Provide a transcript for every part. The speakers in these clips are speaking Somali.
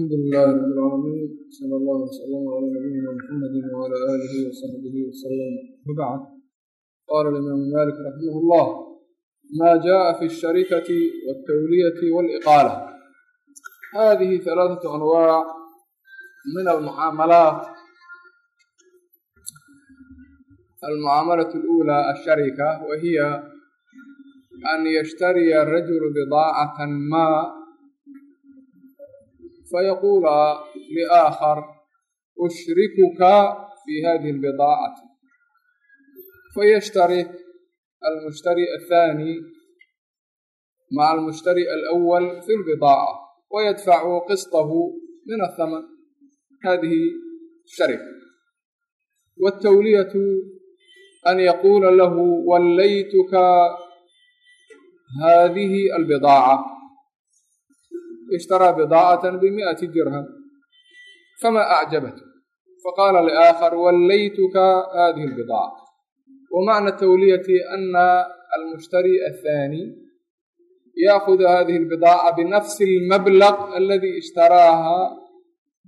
الحمد لله رب العالمين صلى الله وسلم على نبينا محمد وعلى آله وصحبه وسلم وبعد قال الإمام مالك رحمه الله ما جاء في الشركة والتولية والإقالة هذه ثلاثة أنواع من المعاملات المعاملة الأولى الشركة وهي أن يشتري الرجل بضاعة ما ma fayaquula liaakhar ushrikuka fi hadihi اlbidaacati fayashtarik almushtari aلthani maca almushtari alأwal fi اlbidaaca wayadfacu qisطahu min aلthaman hadihi sharika wالtawliyatu an yaquula lahu wallaytuka hadihi albidaaca ishtaraa bidaacata bimiئati dirham fama acjabathu faqaala liaakhar wallaytuka hadihi اlbidaaca wamacna tawliyati ana almushtari aلthani yaakudu hadihi اlbidaaca binafsi اlmablaq aladi ishtaraaha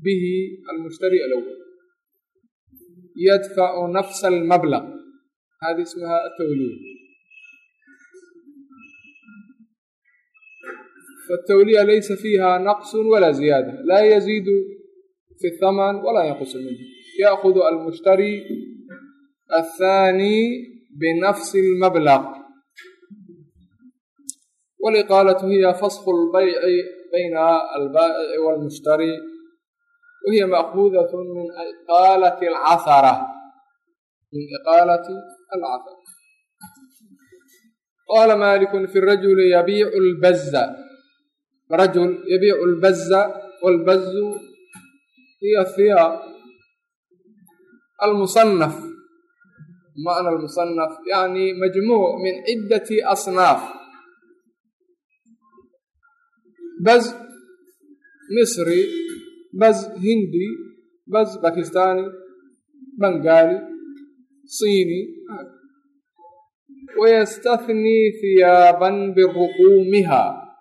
bihi almushtari alawal yadfacu nafsa almablaq hadi ismaha atawliya faالtawliya laysa fiiha naqs wala ziyaada laa yaziidu fi الthaman walaa yanqusu minhu yaakudu almushtari aلthani binafsi اlmablaq waliqaalatu hiya fasku اlbayci bayna albaa'ici wاlmushtari wahiya maakuudaة min iqaalati اlcahara min iqaalati alcahara qaala maliku fi rajuli yabiicu اlbaza rajul yabiicu اlbaza wاlbazu hiya hiyaab almusanaf macna almusanaf yani majmuuc min ciddati asnaaf baz misri baz hindi baz bakistaani bangaali siini wayastahnii hiyaaban biruquumiha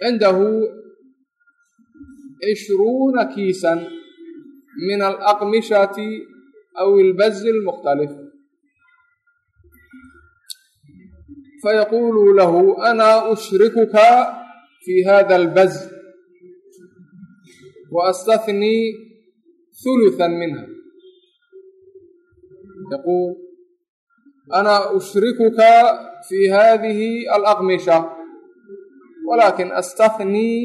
cindahu cishruuna kiisan min alaqmishati aw ilbazi almukhtalif fayaquulu lahu ana ushrikuka fi hada albaz waastahnii huluthan minha yaquul ana ushrikuka fi hadihi alaqmisha walakin astahnii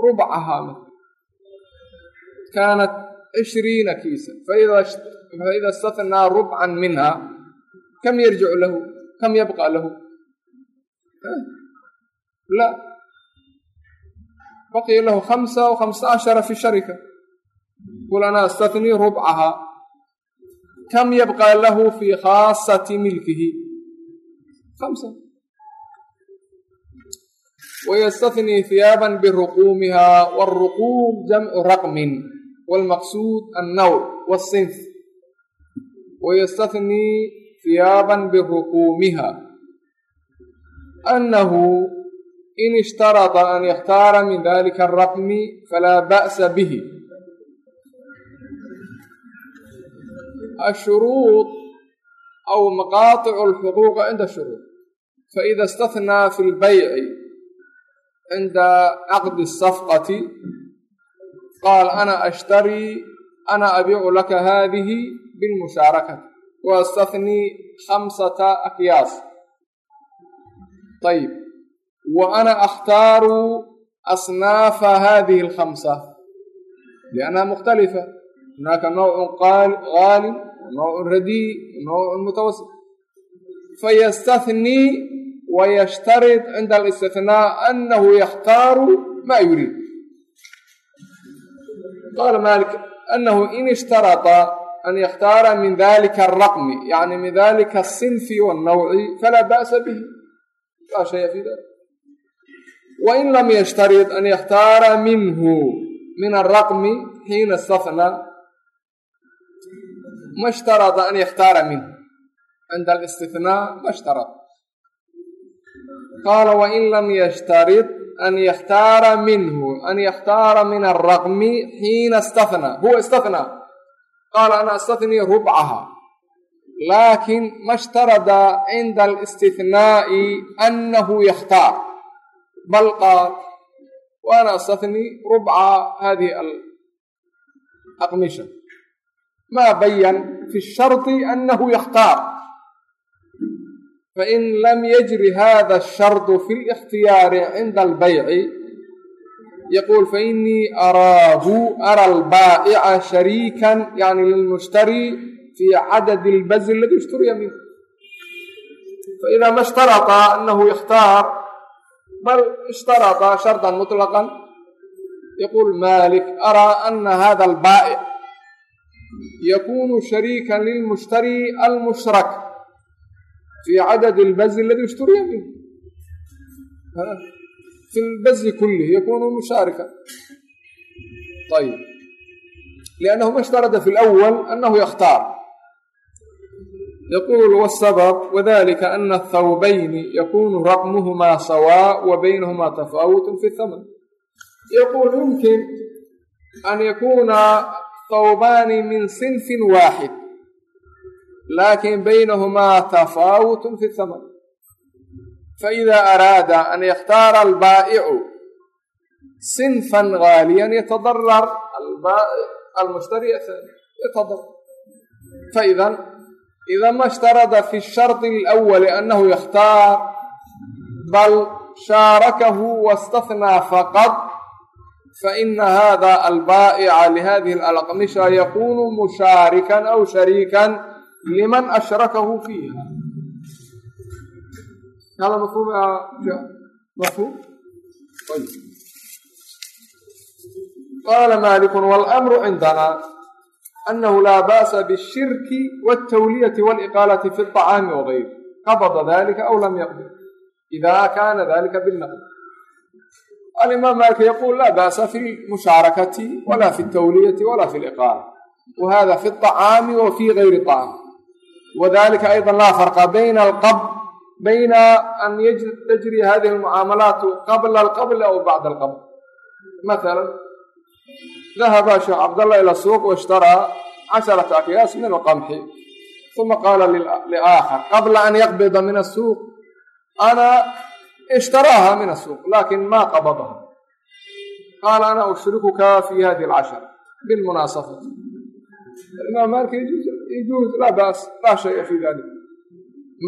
rubcaha kaanat cishriina kiisa faida istahnaa rubcan minha kam yarjicu lahu kam yabqa lahu la baqiya lahu hamsa hamsa cashara fi sharika qul ana astahnii rubcaha kam yabqa lahu fi khaasati milkihi hamsa ويستثني ثيابا بruquumiha والruquum jamcu raqmin والmaqsud الnوع والsinf ويstaثني ثiyاabا بruquumiha أنhu إn اshtarطa أn يkhtaara min ذlika الraqmi falaa bأsa bih الshuruuط أw مaqaaطiع الxquuqa cinda الshuruuط faإida اstaثnىa fi اlbayci cinda caqdi الsafqati qaal ana ashtarii ana abiicu laka hadihi bilmushaarakati waastahnii khamsata akyaas ayb wa ana akhtaaru asnaafa hadihi alkhamsa liannaha mukhtalifa hunaaka nawcun gaalin nawcun radii nawcun mutawasit fayastahnii wayashtarid cinda alistihnaa anahu yakhtaaru ma yuriid qaala malik anahu in ishtarata an yakhtaara min dalika alraqmi yani min dalika asinfi wannawci falaa ba'sa bihi laa shaya fi dalik wain lam yashtarid an yakhtaara minhu min alraqmi xiina istahnaa ma ishtarada an yakhtaara minhu cinda alistihnaa ma ishtarad qaala wain lam yashtarid an yakhtaara minhu an yakhtaara min alraqmi xiina istathnaa huwa istathnaa qaala ana astathnii rubcaha laakin ma shtarada cinda alistithnaa'i annahu yakhtaar bal qaal wa ana astathnii rubca hadihi alaqmisha. Ma bayan fi shardi annahu yakhtaar fain lam yajri hada ashardu fi likhtiyaari cinda albayci yaquul fainii araahu ara albaa'ica shariikan yani lilmushtari fii cadadi اlbazi aladi ishturiya minhu faida ma ishtarata anahu ikhtaar bal ishtarata shardan muطlaqa yaquul malik araa ana hada albaa'ic yakunu shariikan lilmushtari almushrak fi cadad اlbazi aladi ishturiya minh fi lbazi kulih yakunu mushaarika ayb liannahu ma ishtarada fi اlأwl anahu yakhtaar yaqul wالsabab wadalika ana athawbayni yakunu raqmuhumaa sawaa wa baynahumaa tafaawut fi اthamn yaquul yumkin an yakuna thawbaani min sinfin laakin baynahumaa tafaawutun fi thaman faida araada an yakhtaara albaa'icu sinfan gaaliyan yatadarar almushtari yatadarar faidan ida ma ishtarada fi shardi alawali annahu yakhtaar bal shaarakahu waاstahnaa faqad faina hada albaa'ica lihadihi alaqmisha yakunu mushaarikan aw shariikan liman ashrakahu fiiha hada mafhum mafhum qaala maliku wاlamru cindana anahu laa ba'sa bالshirki wالtawliyati wاliqaalati fi الطacaami wغayr qabda dalika aw lam yaqbid ida kana dalika bالnaql alimaam malik yaqul laa ba'sa fi lmushaarakati wala fi الtawliyati wala fi اliqaala whada fi الطacaami wa fi gayri طacam wadalika ayضa laa farqa bayna alqab bayna an tajri hadihi almucaamalaatu qabla alqabli aw bacda alqabl maala dahaba sheekh cabdallah ila suuq waishtaraa casharata akyaas min alqamxi uma qaala liaakhar qabla an yaqbida min asuuq ana ishtaraaha min asuuq laakiin ma qabadaha qaala ana ushrikuka fi hadihi alcashara bilmunaasafati imaam malik يجوز لا بأس لا شيء في ذلك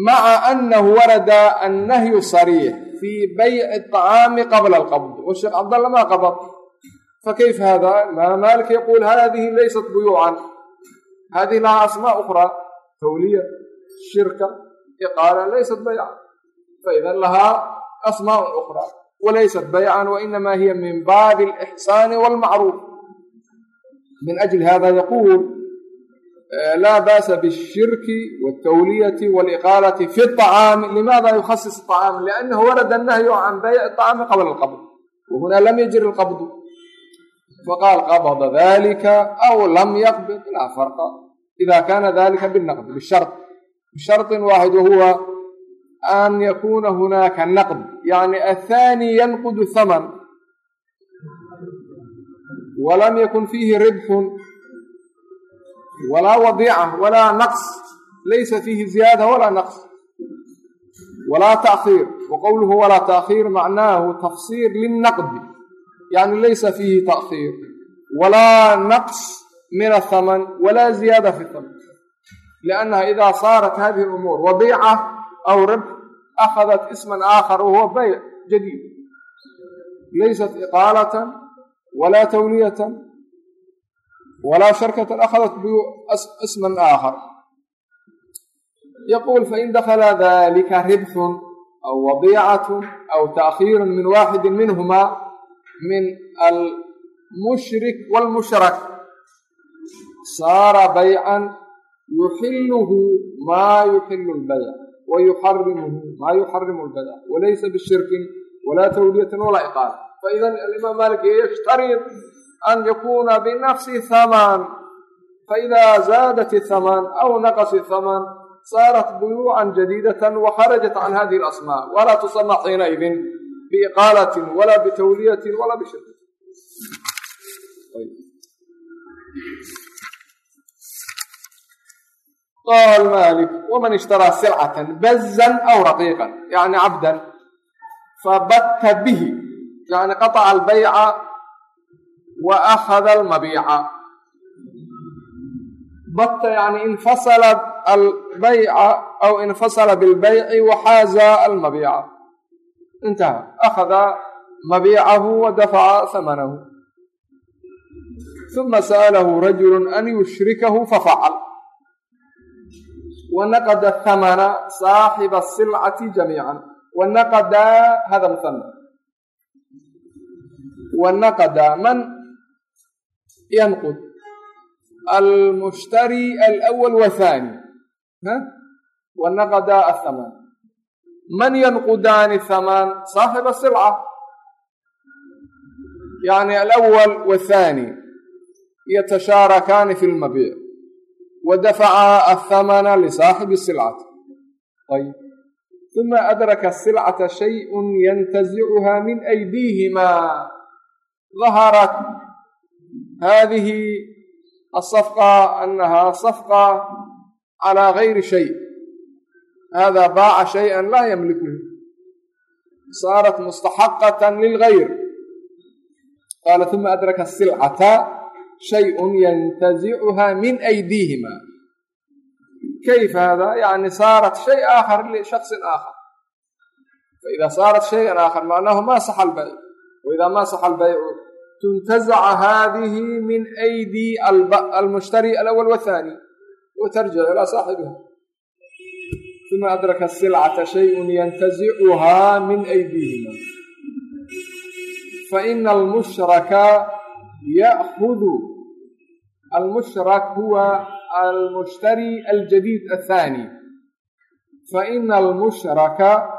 مع أنه ورد النهي صريح في بيع الطعام قبل القبض والشيخ عبد الله ما قبض فكيف هذا ما مالك يقول هذه ليست بيوعا هذه لها أسماء أخرى تولية شركة إقالة ليست بيعا فإذا لها أسماء أخرى وليست بيعا وإنما هي من باب الإحسان والمعروف من أجل هذا يقول laa ba'sa bالshirki wالtawliyati wاliqaalati fi الطacaami limaada yukhasis الطacaam liأnnahu warada الnahyu can bayc الطacaami qabla اlqabd wahuna lam yajri اlqabdu faqaal qabda dalika aw lam yaqbid laa farqa ida kana dalika bالnaqd bishart bisharطi waaxid wahuwa an yakuna hunaka naqd yani athani yanqud thaman walam yakun fiihi ribxun walaa wadiica walaa naqs. Laysa fiihi ziyaada walaa naqs. Walaa taakhiir wa qowluhu walaa taakhiir macnaahu tafsiir linnaqdi yani laysa fiihi taakhiir walaa naqs min athaman walaa ziyaada fi thaman liannaha idaa saarat hadihi lumuur wadiica aw ribx akhadat isman aakhar wahuwa bayc jadiid laysat iqaalatan walaa tawliyatan walaa sharkatan akhadat isman aakhar yaquul fain dakala dalika ribxun aw wadiicatun aw taakhiirun min waaxidin minhuma min almushrik wاlmushrak saara baycan yuxiluhu maa yuxilu lbayc wayuxarimuhu maa yuxarimu lbayc walaysa bishirkin walaa tawliyati walaa iqaala faida alimaam malik yashtarii an yakuna binafsi haman faida zaadat haman aw naqas haman saarat buyuucan jadiidatan wakharajat can hadihi alasmaa walaa tusama xiinaidin biiqaalatin walaa bitawliyatin walaa bishirki qaal malik waman ishtaraa silcatan bazan aw raqiiqan yani cabdan fabatta bihi yani qaطca albayca wa akhada almabiica batta yani infasala albayca aw infasala bilbayci waxaaza almabiica intaha akhada mabiicahu wa dafaca hamanahu uma sa'alahu rajulu an yushrikahu fafacal wanaqada hamana saaxiba asilcati jamiican wanaqada hada muhana wanaqada man yanqud almushtari alawal wathani wanaqada athaman man yanqudaani thaman saaxiba silca yani alawal wathani yatashaarakaani fi lmabiic wa dafaca athamana lisaaxibi silcati ayb uma adraka silcata shayun yantazicuha min aydiihimaa daharat hadihi asafqa annaha safqa calaa gayri shay hada baaca shayئan laa yamlikuhu saarat mustaxaqatan lilgayr qaala uma adraka silcata shayun yantazicuha min aydiihima kayf hada yani saarat shay aakhar lishaksin aakhar faida saarat shayan aakhar macnahu ma saxa albay waidaa ma saxa albaycu tuntazaca hadihi min aydi almushtari alawal wathani watarjic ilaa saaxibiha uma adraka silcata shayun yantazicuha min aydiihima faina almushraka ya'hudu almushrak huwa almushtari aljadiid athani faina almushraka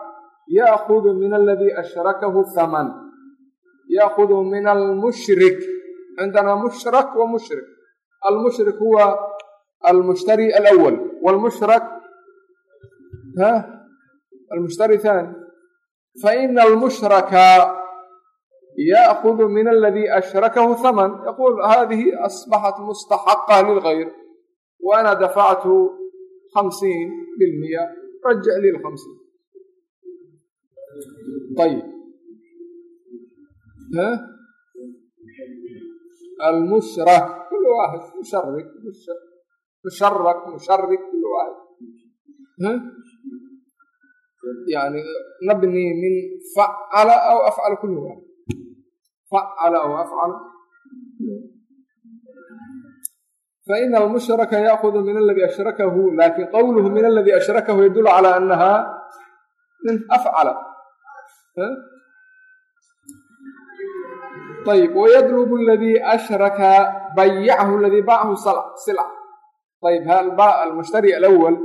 ya'hudu min aladii ashrakahu thaman ya'hudu min almushrik cindana mushrak wa mushrik almushrik huwa almushtari alawal walmushrak almushtari thani faina almushraka yaakudu min aladii ashrakahu haman yaquul hadihi asbaxat mustaxaqa lilgayr wa ana dafactu hamsiin bilmiya rajic li lhamsiin ayib almushrak kul waaxid musharik musharak musharik kul waaxid yani nabni min facala aw afcala kul waaxid facala aw afcal faina almushraka yaakudu min aladii ashrakahu laakiin qowluhu min aladii ashrakahu yadul cala anaha min afcala ayb wayadlubu aladii ashraka bayacahu aladii baacahu silca ayb almushtari alawal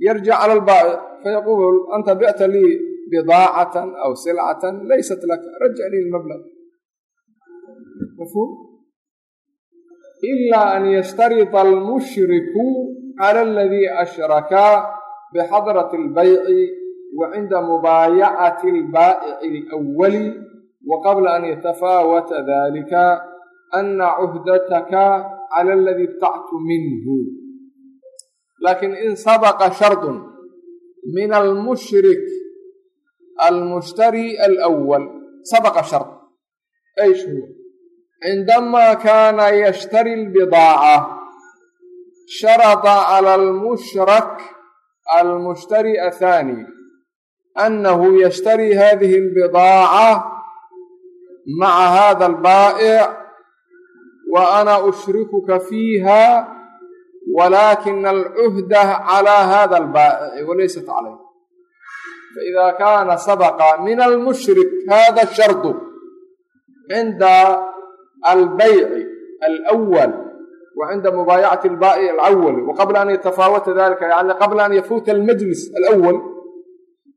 yarjic cala albaa'ic fayaqul anta bi'ta lii bidaacatan aw silcatan laysat laka rajic lii mafhuum ilaa an yashtarita almushriku cala aladii ashraka bixadrati albayci wa cinda mubaayacati albaa'ici alawali wa qabla an yatafaawata dalika ana cuhdataka cala aladii ibtactu minhu laakiin in sabaqa shardun min almushrik almushtari alawal sabaqa shard aysh huwa cindamaa kaana yashtari lbidaaca sharada cala almushrak almushtari athani annahu yashtari hadihi albidaaca maca hada albaa'ic wa ana ushrikuka fiiha walaakina alcuhda calaa hada albaa'ici walaysat calayh faida kaana sabaqa min almushrik hada shardu cinda albayci alwal wa cinda mubaayacati albaa'i alawali wa qabla an yatafaawata dalika yani qabla an yafuuta almajlis alawal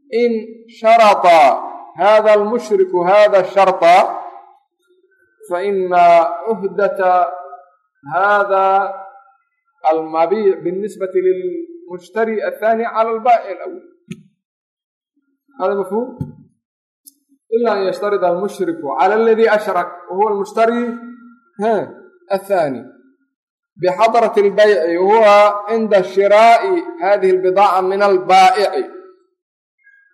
in sharata hada almushriku hada sharta faina cuhdata hada almabiic binisbati lilmushtari athani cala albaa'i alawal hada mafhum ila an yashtarida almushriku cala aladii ashrak wa huwa almushtari athani bxadrat اlbayci huwa cinda shiraa'i hadihi اlbidaaca min albaa'ici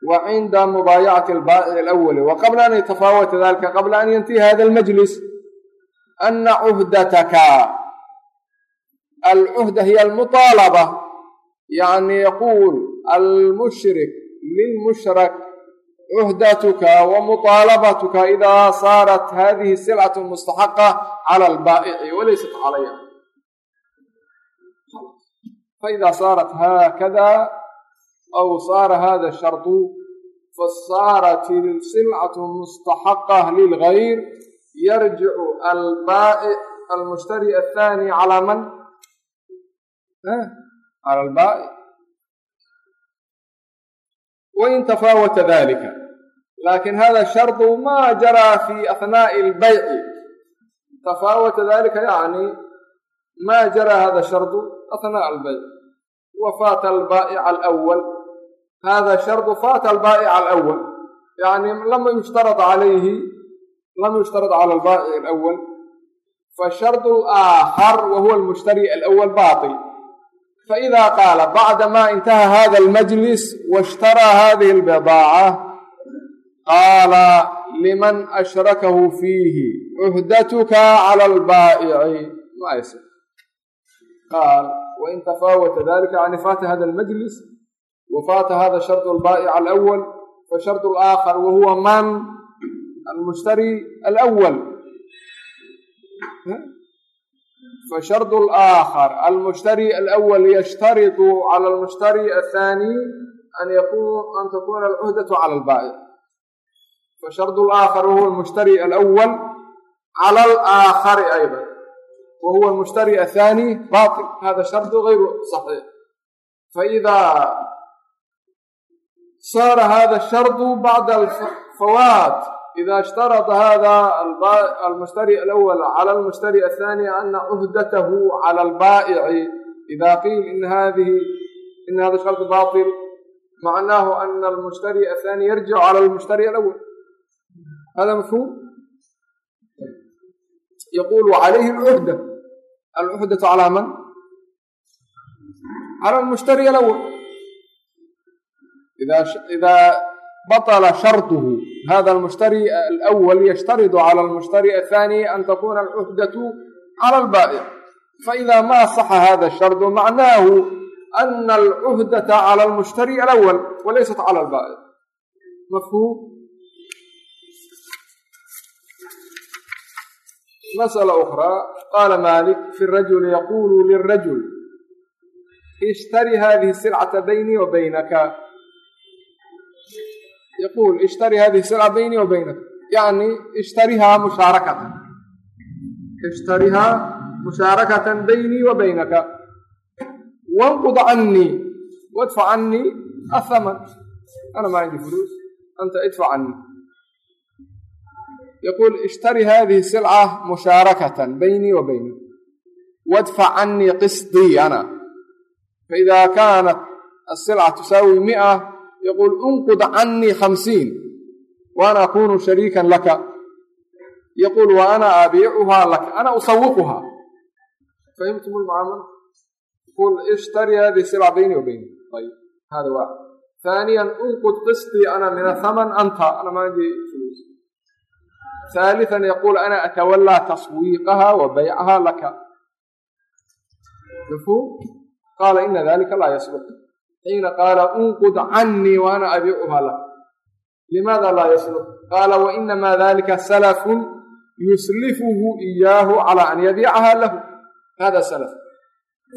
mubaayacati albaa'ici alawali wa qabla an yatafaawata dalika qabla an yantihi hada almajlis ana cuhdataka alcuhda hiya almuطaalaba yani yaquul almushrik lilmushrak cuhdatuka wa muطaalabatuka ida saarat hadihi silcat mustaxaqa cala albaa'ici walaysat calaya faida saarat haakada aw saara hada sharطu fasaarat silcatu mustaxaqah lilgayr yarjicu albaa'ic almushtari athani calaa man cala albaa'ic wain tafaawata dalika lakin hada sharطu ma jaraa fi ahnaaءi اlbayci tafaawata dalika yani ma jaraa hada sharطu أثناء البيع وفات البائع hada shardu fata albaa'ica alawal yani lama yushtarad calayhi lama yushtarad cala albaa'ic alawal fashardu aakhar wa huwa almushtari alawal batil faida qaala bacdamaa intaha hada almajlis washtaraa hadihi albidaaca qaala liman ashrakahu fiihi cuhdatuka cala albaa'ici ma aysa qaal wain tafaawata dalika can ifaati hada almajlis وفات هذا الشرط البائع الأول فشرط الآخر وهو من المشتري الأول فشرط الآخر المشتري الأول يشترط على المشتري الثاني أن يكون أن تكون العهدة على البائع فشرط الآخر وهو المشتري الأول على الآخر أيضا وهو المشتري الثاني باطل هذا الشرط غير صحيح فإذا saara hada shardu bacda alfawaat ida ishtarada hada almushtari alawal cala almushtari athani ana cuhdatahu cala albaa'ici ida qiil in hadihi in hada shardu bail macnaahu ana almushtari athani yarjicu cala almushtari alawal hada mafhum yaqulu calayhi alcuhda alcuhdatu calaa man cala almushtari alawal idaa baطla sharطuhu hada almushtari alأwal yashtaridu cala almushtari athani an takuna alcuhdatu cala albaa'ic faإida ma saxa hada shardu macnaahu ana alcuhdata cala almushtari alawal walaysat cala albaa'ic mafhuum masأla أkraa qaala malik fi rajuli yaqulu lirajul ishtari hadihi silcata baynii wa baynaka yaquul ishtari hadihi silca baynii wa baynaka yani ishtarihaa mushaarakatan ishtarihaa mushaarakatan baynii wa baynaka wanqud cannii wadfac cannii athaman ana maa cindi fuluus anta idfac cannii yaquul ishtari hadihi silca mushaarakatan baynii wa baynik wadfac canii qisdii ana faida kaanat asilca tusaawi mia yaquul unqud canii khamsiin wa ana akunu shariikan laka yaquul wa ana abiicuhaa laka ana usawiquhaa fahimtum lmucaamala qul ishtari hadihi silca baynii wa baynik ayb hada waa ثaaniya unqud qisdii ana min athaman anta ana maandi ثالثا يقول أنا أتولى تصويقها وبيعها لك مفهوم قال إن ذلك لا يصلح xiina qaala unqud canii waana abiicuhaa lak limaada laa yasluk qaala wainamaa dalika salafun yuslifuhu iyaahu calaa an yabiicaha lahu hada salaf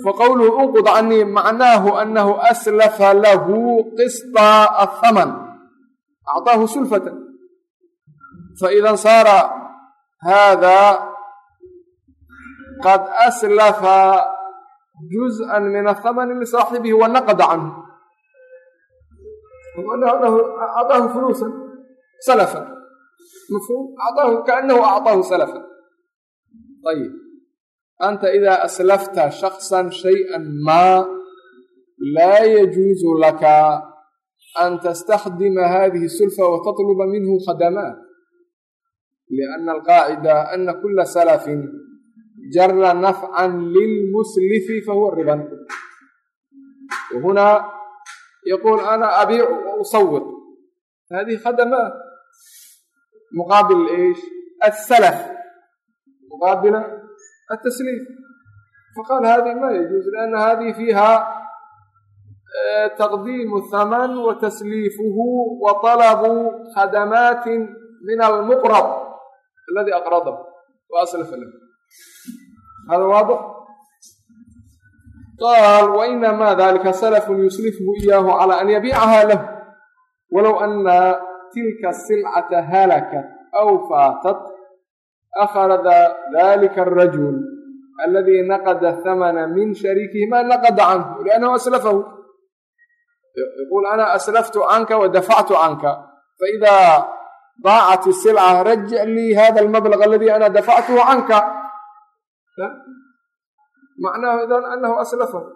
faqowluhu unqud canii macnaahu anahu aslafa lahu qisطa athaman acطaahu sulfatan faida saara hada qad aslafa juzءa min ahamani lisaaxibihi wanaqada canhu acطaahu fuluusa salafan mafhum acطaahu kaanahu acطaahu salafan ayib anta ida aslafta shaksa shayئa maa laa yajuuzu laka an tastakdima hadihi sulfa watatluba minhu khadamaat liana alqaacida ana kula salafin جر نفعا للمسلف فهو riban وهنا يقول أنا أبيع وأصور هذه خدمات مقابل إيش السلف مقابل التسليف فقال هذه ما يجوز لأن هذه فيها تقديم الثمن وتسليفه وطلب خدمات من المقرض الذي أقرضه وأسلف له hada waadix qaal wainamaa dalika salafun yuslifhu iyaahu calaa an yabiicahaa lahu walow ana tilka silcata halakat aw faatat akhada dalika arajul aladii naqada hamana min shariikihi ma naqada canhu liannahu aslafahu yaquul ana aslaftu canka wadafactu canka faida daacat isilca rajic lii hada almablag aladii ana dafactuhu canka macnaahu idan anahu aslafahu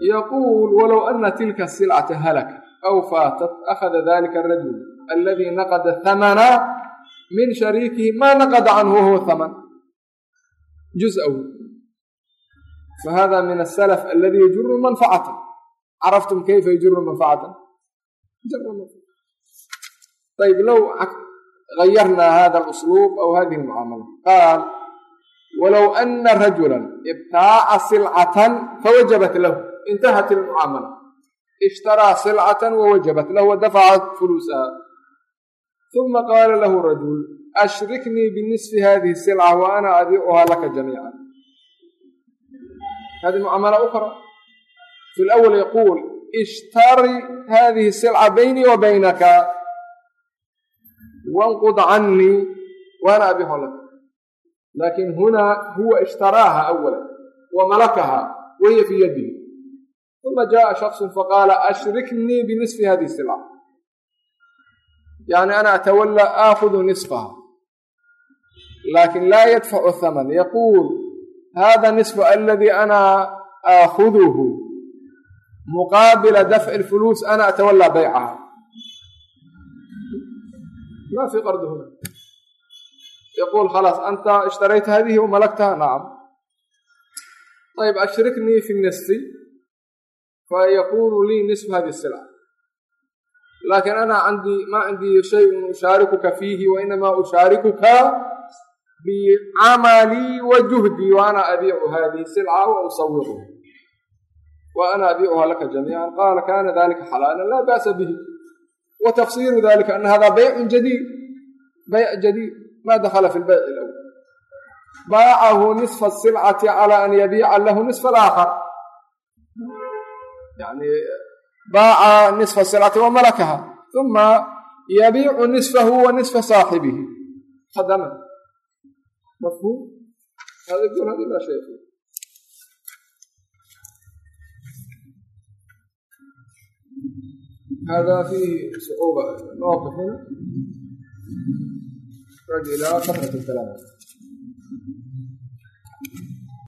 yaquul walow ana tilka silcata halaka aw faatat akhada dalika arajul aladii naqada hamana min shariikihi maa naqada canhu wahuwa haman jusahu fahada min asalaf aladii yajuru manfacata caraftum kayfa yajuru manfacatan ayb low ayarnaa hada asluub aw hadihi mucaamala qaal walow ana rajulan ibtaaca silcatan fawajabat lahu intahat ilmucaamala ishtaraa silcatan wawajabat lahu wadafacat fuluusaha uma qaala lahu rajul ashriknii binisfi hadihi silca wa ana adiicuhaa laka jamiica hadi mucaamala ukra fi lawal yaquul ishtari hadihi silca baynii wa baynaka wanqud cannii wa ana abiicuhaa laka laakiin hunaa huwa ishtaraaha awala wa malakaha wa hiya fii yadihi uma jaaa shaksun faqaala ashriknii binisfi hadihi sila yani ana atawalla aakudu nisfaha laakin laa yadfacu thaman yaquul hada nisfu aladii ana aakhuduhu muqaabila dafci lfuluus ana atawallaa baycaha ma fi qardi huna هنا يقول خلاص أنت اشتريت هذه وملكتها نعم طيب أشركني في النصف فيكون لي نصف هذه السلعة لكن أنا عندي ما عندي شيء أشاركك فيه وإنما أشاركك بعملي وجهدي وأنا أبيع هذه السلعة وأصوره وأنا أبيعها لك جميعا قال كان ذلك حلالا لا بأس به وتفسير ذلك أن هذا بيع جديد بيع جديد ما دخل في ma dakala fi lbayc lwl baacahu nisfa asilcati cala an yabiica lahu nisfa alaakhar yani baaca nisfa silcati wa malakaha uma yabiicu nisfahu wa nisfa saaxibihi hadama mafhum hada fiihi sucuuba noo bixin يحتاج إلى كثرة الكلام